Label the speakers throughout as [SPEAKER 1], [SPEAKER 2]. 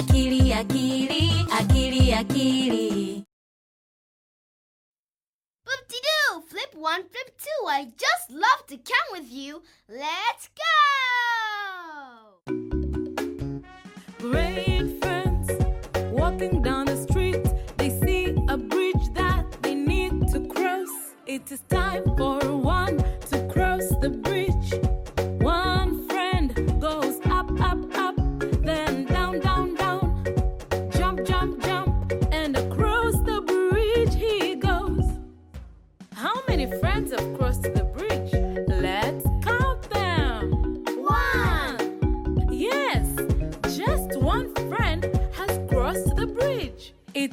[SPEAKER 1] akili akili akili akili
[SPEAKER 2] Boop-de-doo! Flip one, flip two. I just love to count with you. Let's go!
[SPEAKER 3] Great friends walking down the street. They see a bridge that they need to cross. It is time for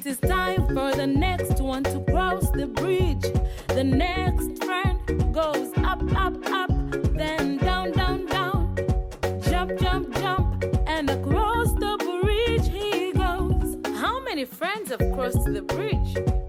[SPEAKER 3] is time for the next one to cross the bridge. The next friend goes up, up, up, then down, down, down. Jump, jump, jump, and across the bridge he goes. How many friends have crossed the bridge?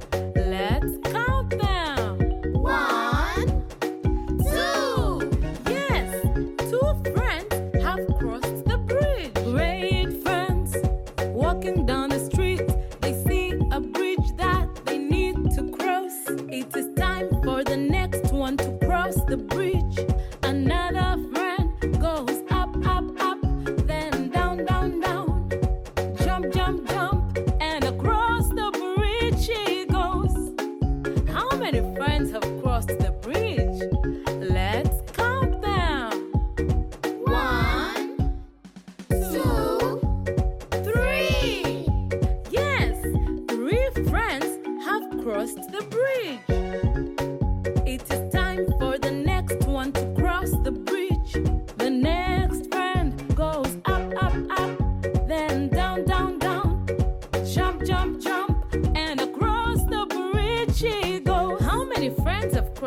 [SPEAKER 3] Many friends have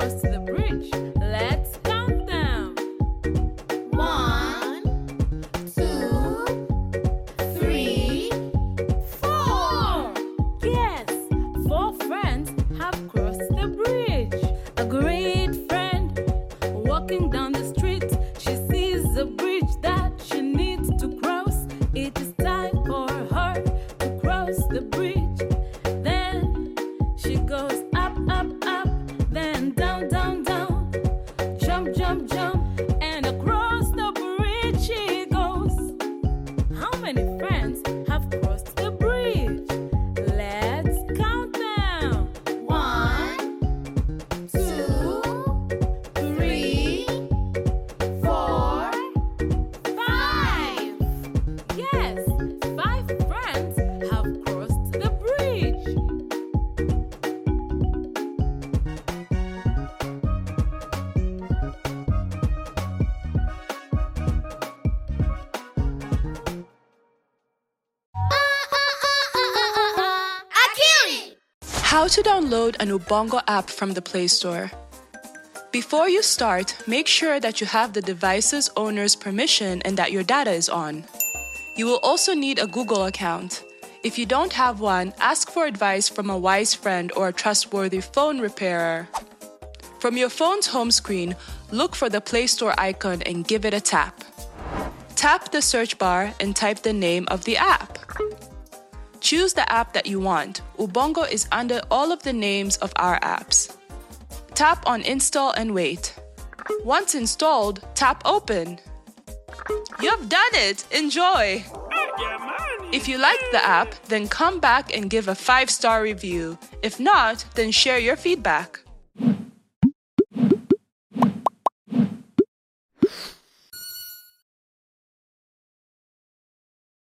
[SPEAKER 3] have crossed the bridge? Let's count them.
[SPEAKER 2] one, two, three,
[SPEAKER 3] Four! Yes, four friends have crossed the bridge. A great friend walking down the street. She sees a bridge that she needs to cross. It is time for her to cross the bridge.
[SPEAKER 4] How to download an Ubongo app from the Play Store. Before you start, make sure that you have the device's owner's permission and that your data is on. You will also need a Google account. If you don't have one, ask for advice from a wise friend or a trustworthy phone repairer. From your phone's home screen, look for the Play Store icon and give it a tap. Tap the search bar and type the name of the app. Choose the app that you want. Ubongo is under all of the names of our apps. Tap on install and wait. Once installed, tap open. You've done it! Enjoy! If you like the app, then come back and give a five star review. If not, then share your feedback.